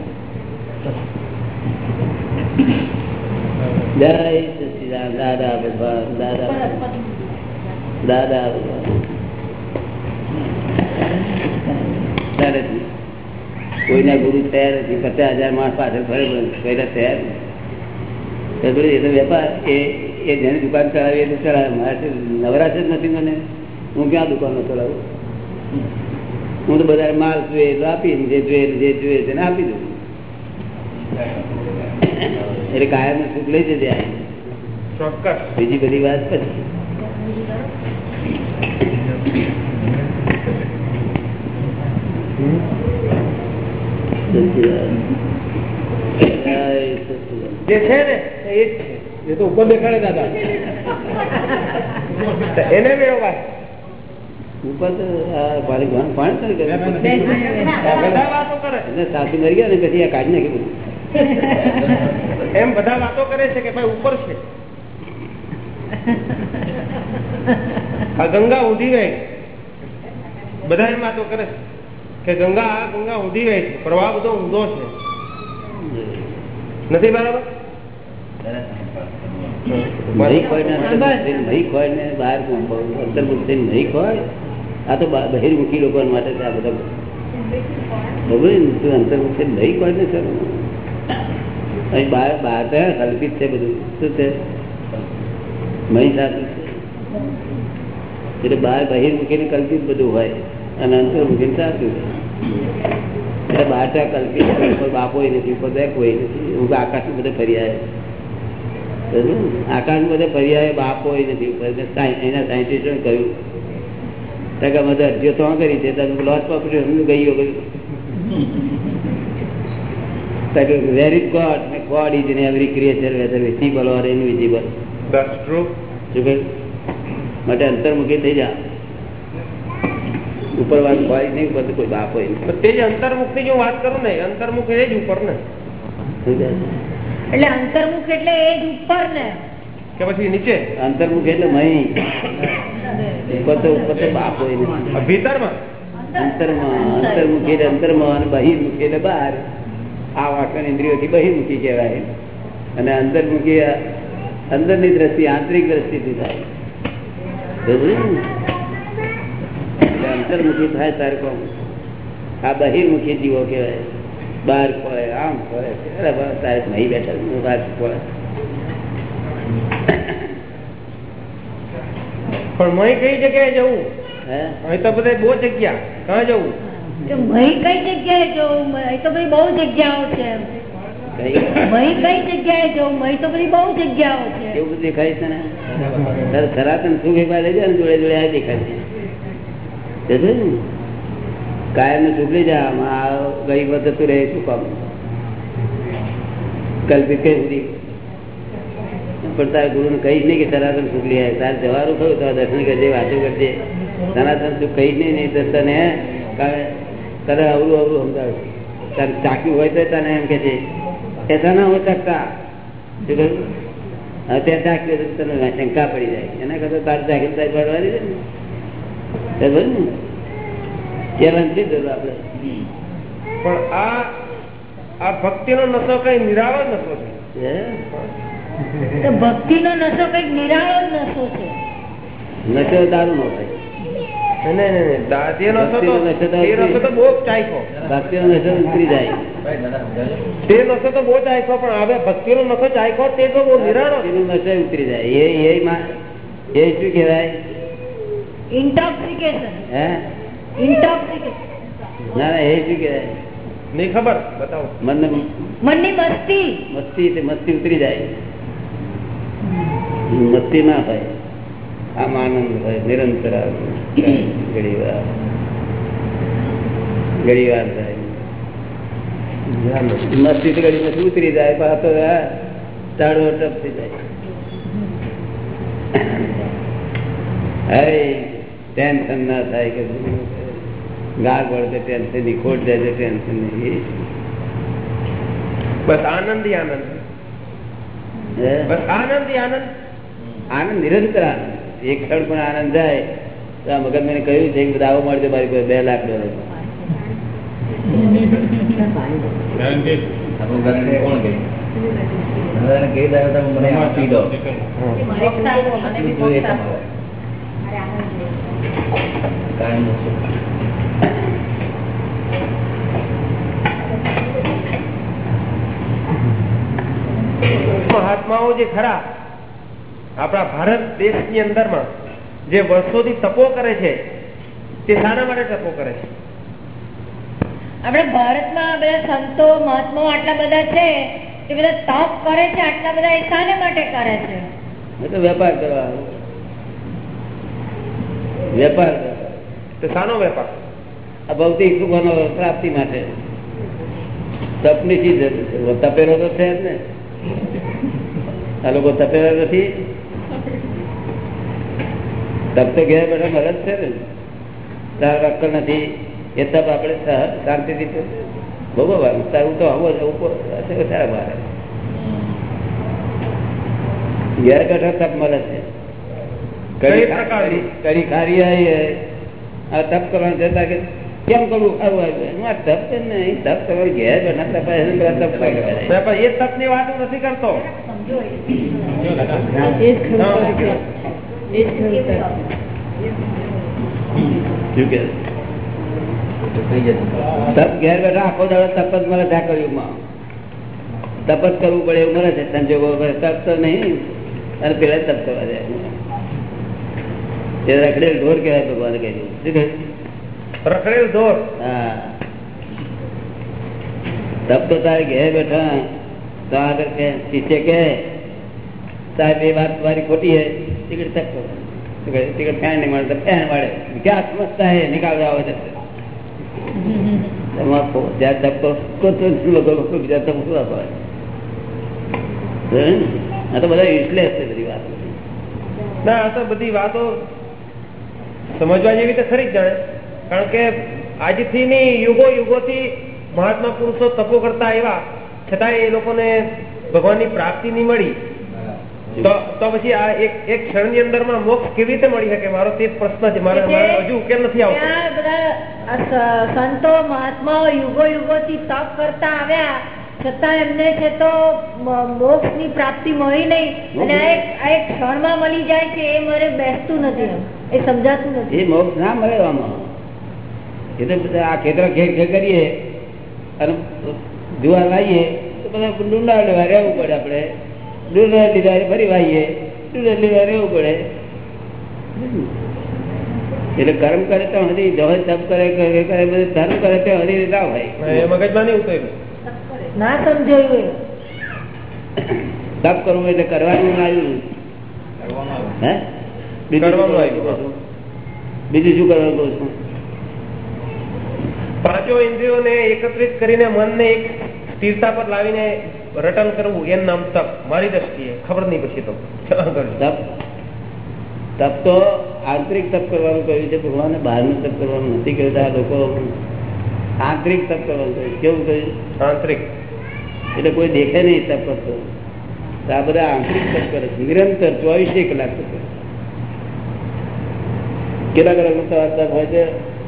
કોઈના ગુરુ તૈયાર નથી. પચાસ હજાર માણસ પાછળ ફરે કોઈના તૈયાર એ તો વેપાર, એ એ જેની દુકાન ચલાવી એ તો ચલાવે મારે નવરાશ જ નથી મને. હું ક્યાં દુકાનો ચલાવું હું તો બધા માલ જોઈએ એટલો આપી જે જોઈએ જે જોઈએ તેને આપી દઉં. એટલે કાયમ સુખ લઈ જજે બીજી બધી વાત પછી. જે છે ને એ જ છે. એ તો ઉપર દેખાડે દાદા. તો એને મેળવા ઉપર તો આ પાણી ભણ- કરે. બધા વાતો કરે. એટલે સાસુ મરી ગયા ને પછી આ કાઢી નાખી બધું. એમ બધા વાતો કરે છે કે ભાઈ ઉપર છે. આ ગંગા ઉધી ગઈ બધા એમ વાતો કરે છે કે ગંગા આ ગંગા ઉધી ગઈ છે. પ્રવાહ બધો ઊંધો છે. નથી બરાબર? નહીં ખોય ને બહાર અંતર્મુખ થઈને મહી ખોય આ તો બહિર્મુખી લોકો માટે છે આ બધા. કલ્પિત છે બધું. શું છે? મહી સાચું એટલે બહાર બહિર્મુખી ને કલ્પિત હોય અને અંતર્મુખી સાચું એટલે બહાર તો કલ્પિત બાપ નથી બેક કોઈ નથી. હું આકાશ બધે ફરી આવ્યો આકાશ બધે પર્યાય બાપ હોય નથી. એના સાયન્ટિસ્ટો કહ્યું ટકા બધા અરજીઓ તો કરી છે તમે લોસ પ્રોપર્ટી હું ગયો ગયું. Where is God God is in every creature whether visible or invisible that's true શું કહ્યું? માટે અંતર્મુખી થઈ જા. ઉપર વાત હોય નહીં ઉપર કોઈ બાપ હોય તો તે જ અંતર્મુખની જો વાત કરું ને અંતર્મુખ એ જ ઉપર ને. એટલે અંતર્મુખ એટલે એ જ ઉપર ને. કે પછી નીચે? અંતર્મુખ એટલે મહી. ઉપર તો ઉપર તો બાપ હોય ભીતરમાં? અંતરમાં અંતર્મુખી એટલે અંતરમાં અને બહિર્મુખી એટલે બહાર. આ વાસણ ઇન્દ્રિયોથી બહિર્મુખી કહેવાય. અને અંતર્મુખી અંદરની દ્રષ્ટિ આંતરિક દ્રષ્ટિથી થાય. એટલે અંતર્મુખી થાય તારે કોમ. આ બહિર્મુખી જીવો કહેવાય. બહાર ખોળે આમ બસ તારે નહીં બેઠા બાર ખોળે પણ મય કઈ જગ્યાએ જવું? હે? અહીં તો બધે બહુ જગ્યા. ક્યાં જવું? તો મહી કઈ જગ્યાએ જવું? તો બધી બહુ જગ્યાઓ છે કઈ? કઈ જગ્યાએ જવું? મહી તો બધી બહુ જગ્યાઓ છે. એવું બધું દેખાય છે ને તારે સનાતન સુખ એક વાર લઈ જાય ને જોડે જોડે આ દેખાય છે. કાયમનું? સુખ લઈ જા આમાં આ ગરીબ વધતું રહે શું કામ? કલ્પિત કઈ સુધી? પણ તારા ગુરુ કહીશ નહીં કે સનાતન સુખ લઈ તારે જવાનું થયું તો દર્શન કરજે વાતો કરજે. સનાતન સુખ કહીશ નહીં નહીં તો તને તને અવરું અવરું સમજાવે. તારે ચાક્યું હોય તો તને એમ કે છે. તેતા ના હોય ચાકતા. શું કહ્યું? હવે ચાક્યું તો તને શંકા પડી જાય. એના કરતા તારે ચાકી તારી પાડવાની છે ને. ત્યાં નથી જરૂર આપણે. પણ આ આ ભક્તિનો નશો કઈ નિરાળો નશો છે. ભક્તિ નો નશો કંઈક નિરાળો નશો છે. નશો દારૂ નો થાય. ભક્તિ નો નશો તે તો બહુ નિરાળો. નશો ઉતરી જાય. એ એ માં એ શું કેવાય ઇન્ટોક્સિકેશન હે? ઇન્ટોક્સિકેશન ના ના એ શું કેવાય નહીં ખબર બતાવો. મન મનની મસ્તી. મસ્તી મસ્તી ઉતરી જાય. મસ્તી ના થાય. આમ આનંદ નિરંતર થાય. હે ટેન્શન ના થાય કે ગાળ પડે ટેન્શનની ખોટ જાય છે ટેન્શનની બસ આનંદ આનંદ. આનંદ આનંદ. આનંદ નિરંતર આનંદ. એક ક્ષણ પણ આનંદ જાય તો આ મગજ મેં કહ્યું છે કે દાવો મળશે મારી પાસે બે લાખ ડોલર. આપણું મહાત્માઓ જે ખરા આપણા ભારત દેશની અંદરમાં જે વર્ષોથી તપો કરે છે તે શાના માટે તપો કરે છે? આપણે ભારતમાં બધા સંતો મહાત્માઓ આટલા બધા છે એ બધા તપ કરે છે આટલા બધા એ શાને માટે કરે છે? વેપાર કરવા વેપાર કરવા. તો શાનો વેપાર? આ ભૌતિક સુખોનો પ્રાપ્તિ માટે. તપની જરૂર તપેલો તો છે જ ને. આ લોકો તપેલા નથી? તપ તો ઘેર બધા મળે છે ને. તાર અક્કલ નથી. એ તપ આપણે શાંતિથી તો ભોગવવાનું તારું તો આવો જ ઉપર સારા મારે. ઘેર બેઠા તપ મળે છે? કડી ખારી આ તપ કરવાનું જતા કે કેમ કરવું? તપ નહીં તપ કરવાનું ઘેર બેઠા છે, તપ એ તપની વાત નથી કરતો. એ. એ તપ. ઘેર બેઠા આખો દાડો તપ જ મળે ત્યાં કર્યું તપ જ કરવું પડે એવું મળે છે. સંજોગો તપ તો નહીં. અને પેલા તપ કરવા જાય. રખડેલ ઢોર કહેવાય ભગવાન કહ્યું. શું કહ્યું? રખડેલ દોર હા તપ તો તારે ઘેર બેઠા તો આગળ કે શિષ્ય કે સાહેબ એ વાત તમારી ખોટી હે ટિકિટ તક કરો શું કહે ટિકિટ ફેન નહીં મળે તો ફેન મળે ક્યાં સમજતા હે નિકાલ આવે છે તમારે પો- જ્યાં તપ કરો તો શું લોકો લોકો બીજા તપ શું આપવા આ તો બધા યુઝલેસ છે બધી વાત ના આ તો બધી વાતો સમજવા જેવી તો ખરી જ જાણે કારણ કે આજથી ની યુગો યુગોથી મહાત્મા પુરુષો તપો કરતા આવ્યા છતાં એ લોકોને ભગવાનની પ્રાપ્તિ નહીં મળી. તો પછી આ એક એક અંદરમાં મોક્ષ કેવી રીતે મળી શકે? મારો તે પ્રશ્ન છે. મારે મારે હજુ ઉકેલ નથી આવતો. સંતો મહાત્માઓ યુગો થી તપ કરતા આવ્યા. છતાં એમને છે તો મોક્ષની પ્રાપ્તિ મળી નહીં. અને આ એક આ એક ક્ષણમાં મળી જાય છે એ મને બેસતું નથી એ સમજાતું નથી. એ મોક્ષ ના મળે આમાં એ તો બધા આ ખેતર ઘેર ઘેર કરીએ અને જુવાર વાવીએ તો બધા ડુંડા લેવા રહેવું પડે આપણે. ડુંડા લીધા ફરી વાઈએ ડુંડા લીધા રહેવું પડે. એટલે કર્મ કરે તો હજી જવા તપ કરે કરે કરે બધું ધર્મ કરે તો હજી ના હોય. મગજમાં નહીં ઉતર્યું. ના સમજાયું એ. તપ કરવું એટલે કરવાનું આવ્યું. હે. બીજું શું કરવાનું કહું છું? બીજું શું કરવાનું કહું છું પાંચો ઇન્દ્રિયોને એકત્રિત કરીને મનને એક સ્થિરતા પર લાવીને રટન કરવું એનું નામ તપ. મારી દ્રષ્ટિએ ખબર નહીં પછી તો. તપ. તપ તો આંતરિક તપ કરવાનું કહ્યું છે ભગવાને બહારનું તપ કરવાનું નથી કહ્યું આ લોકો. આંતરિક તપ કરવાનું કહ્યું. કેવું કહ્યું? આંતરિક. એટલે કોઈ દેખે નહીં તપ કરતો આ બધા આંતરિક તપ કરે છે. નિરંતર ચોવીસે કલાક તપ કેટલા કલાકનો તપ હોય છે?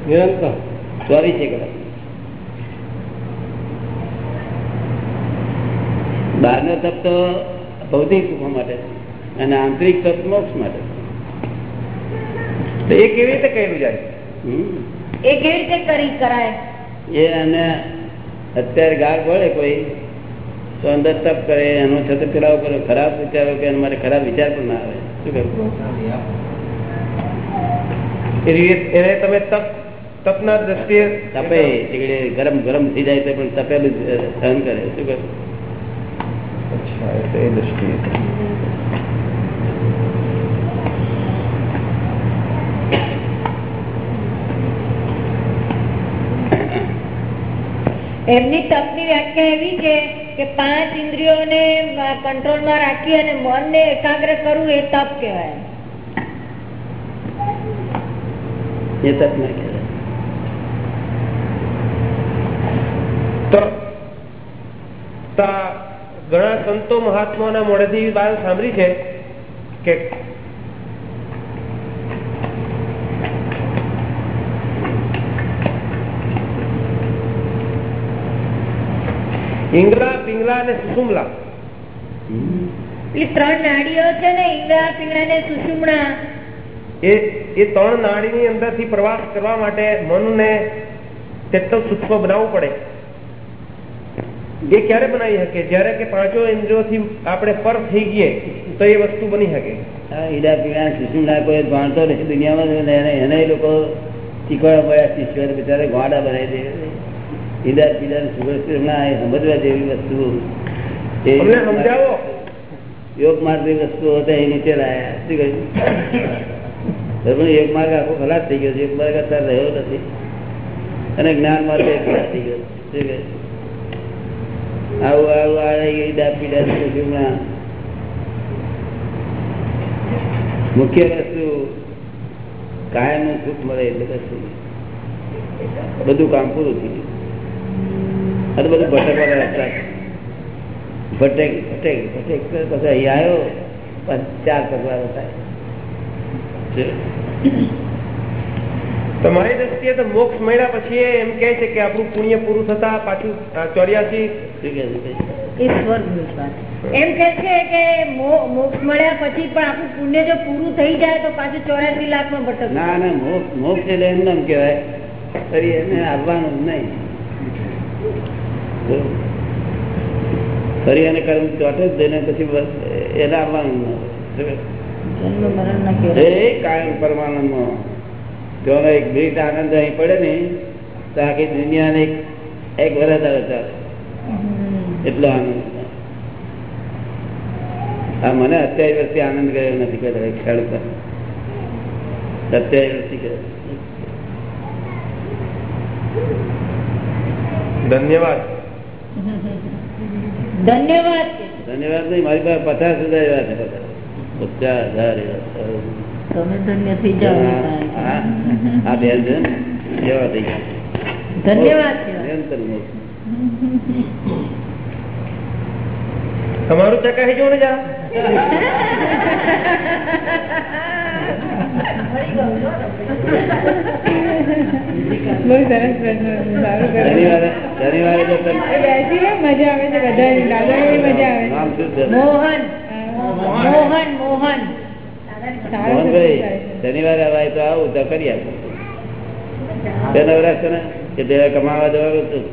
નિરંતર. ચોવીસે કલાક બહારનો તપ તો ભૌતિક સુખો માટે અને આંતરિક તપ મોક્ષ માટે. તો એ કેવી રીતે કર્યું જાય? એ કેવી રીતે કરી કરાય? એ અને અત્યારે ગાળ પડે કોઈ તો અંદર તપ કરે એનો છતાં પેલા ઉપર ખરાબ વિચારો કે એના માટે ખરાબ વિચાર પણ ના આવે. શું કરું એ રીતે તમે તપ તપના દ્રષ્ટિએ તપે એટલે ગરમ ગરમ થઈ જાય તો પણ તપેલું સહન કરે. શું કરે અચ્છા એ દ્રષ્ટિએ. એમની તપની વ્યાખ્યા એવી છે કે પાંચ ઇન્દ્રિયોને કંટ્રોલમાં રાખી અને મનને એકાગ્ર કરવું એ તપ કહેવાય. એ તપ ના કહેવાય તો ઘણા સંતો મહાત્માના મોઢેથી બાર સાંભળી છે કે ઇંગલા પિંગલા અને સુસુમલા પેલી ત્રણ નાડીઓ છે ને ઈંગળા પિંગળા ને સુસુમણા એ એ ત્રણ નાડીની અંદરથી પ્રવાસ કરવા માટે મનને તેટલો સૂક્ષ્મ બનાવવું પડે. એ ક્યારે બનાવી શકે? જ્યારે કે પાંચો ઇન્દ્રિયોથી આપણે પર થઈ ગયે તો એ વસ્તુ બની શકે. ઈડા પીડા શિશુના કોઈ જાણતો નથી દુનિયામાં એને લોકો શીખવાડવા પડ્યા શિષ્યો બિચારે ગોડા બનાવી દે. ઈડા પીડા સુગસ્ત્રીના એ સમજવા જેવી વસ્તુ. એ સમજાવો. યોગ માર્ગની વસ્તુઓ હતા એ નીચે લાયા. શું કહ્યું? યોગ માર્ગ આખો ખલાસ થઈ ગયો છે. યોગ માર્ગ અત્યારે રહ્યો નથી. અને જ્ઞાન માર્ગ ખલાસ થઈ ગયો શું કહ્યું? આવું આવું, આવે ઈડા પીડા મુખ્ય વસ્તુ કાયમનું સુખ મળે એટલે કશું બધું કામ પૂરું થઈ ગયું. અને બધું ભટકવાના રસ્તા. ભટેક ભટેક ભટેક, પછી અહીંયા આવ્યો ચાર પગલા થાય. તમારી દ્રષ્ટિએ તો મોક્ષ મળ્યા પછી એમ કે છે કે આપણું પુણ્ય પૂરું થતા પાછું ચોર્યાસી એમ કે છે કે મોક્ષ મળ્યા પછી પણ આપણું પુણ્ય જો પૂરું થઈ જાય તો પાછું ચોર્યાસી લાખમાં ભટક ના ના મોક્ષ મોક્ષ એટલે એમ નામ કેવાય ફરી એને આવવાનું નહીં. ફરી એને કર્મ ચોટે જ દઈને પછી બસ એને આવવાનું. જન્મ મરણ ના એ કાયમ પરમાનંદમાં. તેનો એક મિનિટ આનંદ અહીં પડે ને તો આખી દુનિયાને એક એક વરસ આવે ચાલે. એટલો આનંદ. હા મને અત્યાવીસ વર્ષથી આનંદ ગયો નથી કહેતા એક ખ્યાલ ઉપર. અત્યાવીસ વર્ષથી ગયો. ધન્યવાદ. ધન્યવાદ. ધન્યવાદ નહીં મારી પાસે પચાસ હજાર એવા છે પચાસ હજાર એવા તમે ધન્ય થઈ જાઓ આ બે છે થઈ ગયા ધન્યવાદ. નિરંતર તમારું ચકાસી જો ને જરા બહુ સરસ પ્રશ્ન સારું કર્યું. શનિવારે શનિવારે જો મોહન. મોહન મોહન. મોહનભાઈ શનિવારે અવાય તો આવું તો કરી આપો. બે નવરાશ છે ને કે તે કમાવા જવાનું હતું.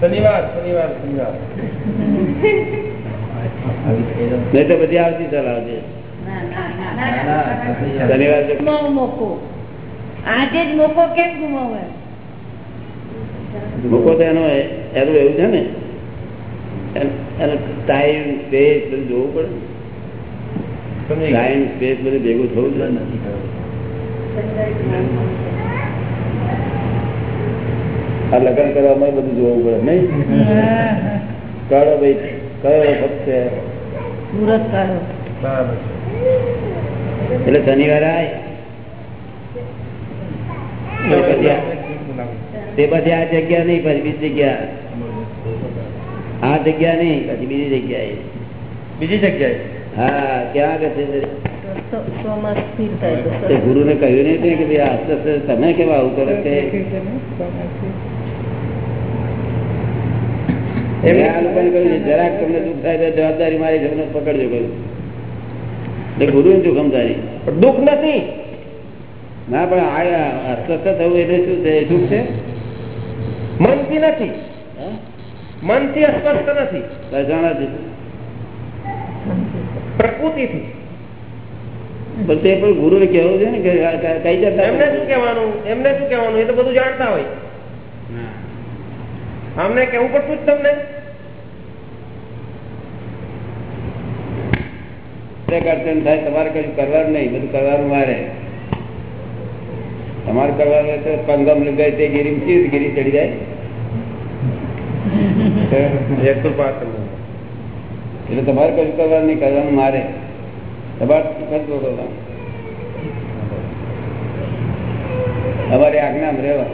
શનિવાર શનિવાર શનિવાર. નહીં તો બધી આવતી ચલાવજે શનિવાર આજે જ મોકો કેમ ગુમાવે મોકો તો એનો એનું એવું છે ને. એન- એનો ટાઈમ સ્પેસ બધું જોવું પડે ટાઈમ સ્પેસ બધું ભેગું થવું છે આ લગ્ન કરવામાં બધું જોવું પડે નહીં? હા. ભાઈ કયો વખત છે? એટલે શનિવાર આય. પછી તે પછી આ જગ્યા નહીં પછી બીજી જગ્યા. આ જગ્યા નહીં પછી બીજી જગ્યાએ. બીજી જગ્યાએ? હા ક્યાં તે? ગુરુને કહ્યું નહીં કે ભાઈ આસ્તે આસ્તે તમે કેવા આવું કરો કે? મેં આ લોકોને કહ્યું છે, જરાક તમને દુઃખ થાય જવાબદારી મારી છે પકડજો કહ્યું. એટલે ગુરુની જોખમદારી પણ દુઃખ નથી. ના પણ આ અસ્વસ્થ થવું એટલે શું છે? દુઃખ છે? મનથી નથી. મનથી અસ્વસ્થ નથી? પ્રકૃતિથી. પણ તે પણ ગુરુને કહેવું છે ને કઈ જતા એમને શું કહેવાનું? એમને શું કહેવાનું? એ તો બધું જાણતા હોય. અમને કેવું પડતું જ તમને? અડચણ થાય તમારે કશું કરવાનું નહીં બધું કરવાનું મારે. તમારે કરવાનું હોય તો પંગમ લગાય તે ગીરી કેવી ગીરી ચડી જાય. [laughs] એટલે તમારે કશું કરવાનું નહીં કરવાનું મારે અમારી આજ્ઞામાં રહેવા.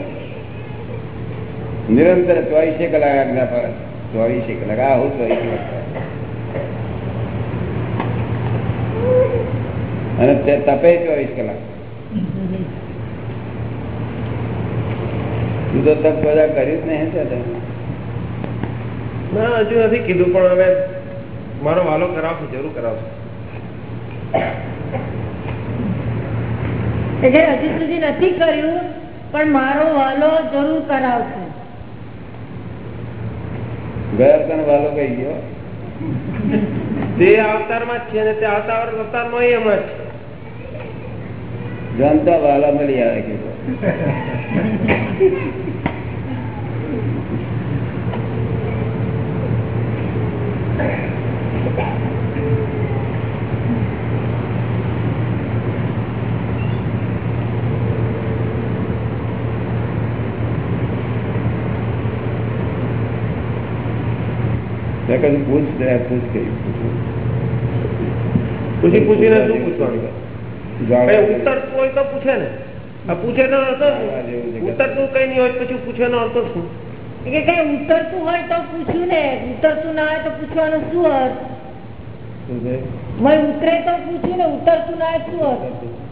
નિરંતર ચોવીસે કલાક આજ્ઞા પર. ચોવીસે કલાક. આ હું ચોવીસ અને તે તપે ચોવીસ કલાક. તું તો તપ બધા કર્યું જ નહીં હજુ નથી કીધું, પણ હવે મારો વાલો કરાવશે જરૂર કરાવશે એટલે હજી સુધી નથી કર્યું પણ મારો વાલો જરૂર કરાવશે. ગયા તને વાલો કઈ ગયો? તે અવતારમાં જ છે અને તે આવતા અવતારમાં એ હમણાં જ છે. વાલા મળી આવે કીધું મેં કહ્યું પૂછ ને પૂછ કહ્યું પૂછી. પૂછીને શું પૂછવાનું? ઉતરતું હોય તો પૂછે ને. આ પૂછે નો અર્થ શું? ઉતરતું કઈ નહીં હોય પછી પૂછે નો અર્થ શું? કે કઈ ઉતરતું હોય તો પૂછ્યું ને. ઉતરતું ના હોય તો પૂછવાનો શું અર્થ? ઉતરે તો પૂછ્યું ને. ઉતરતું ના હોય શું અર્થ?